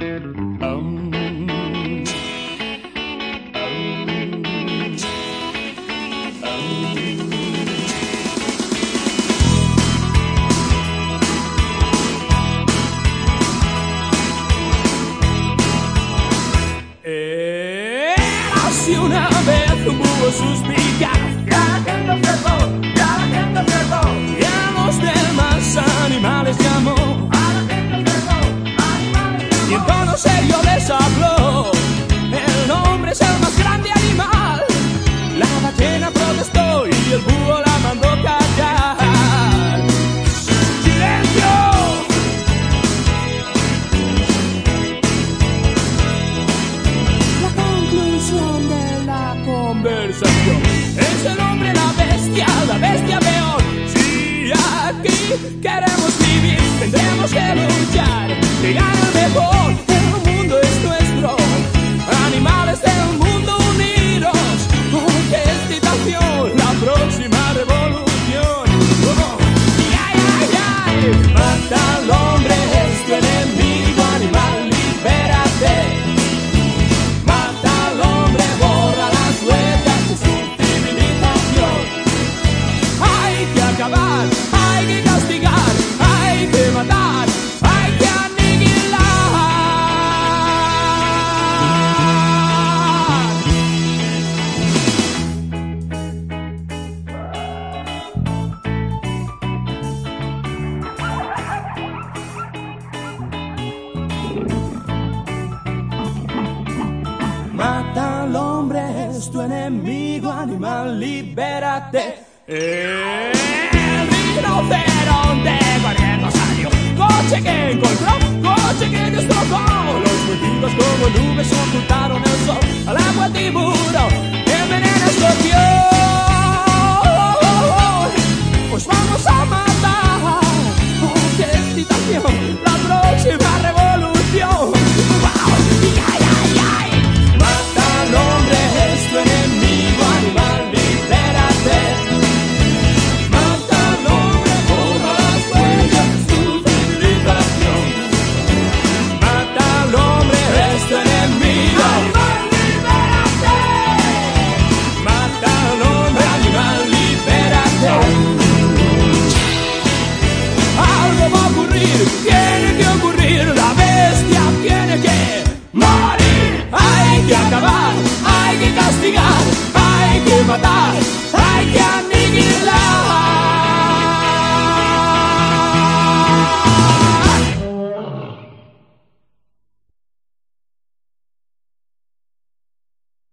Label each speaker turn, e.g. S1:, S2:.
S1: Era-se assim uma vez um boa suspicaz serio tu enemigo animal, libérate. ¡Eh!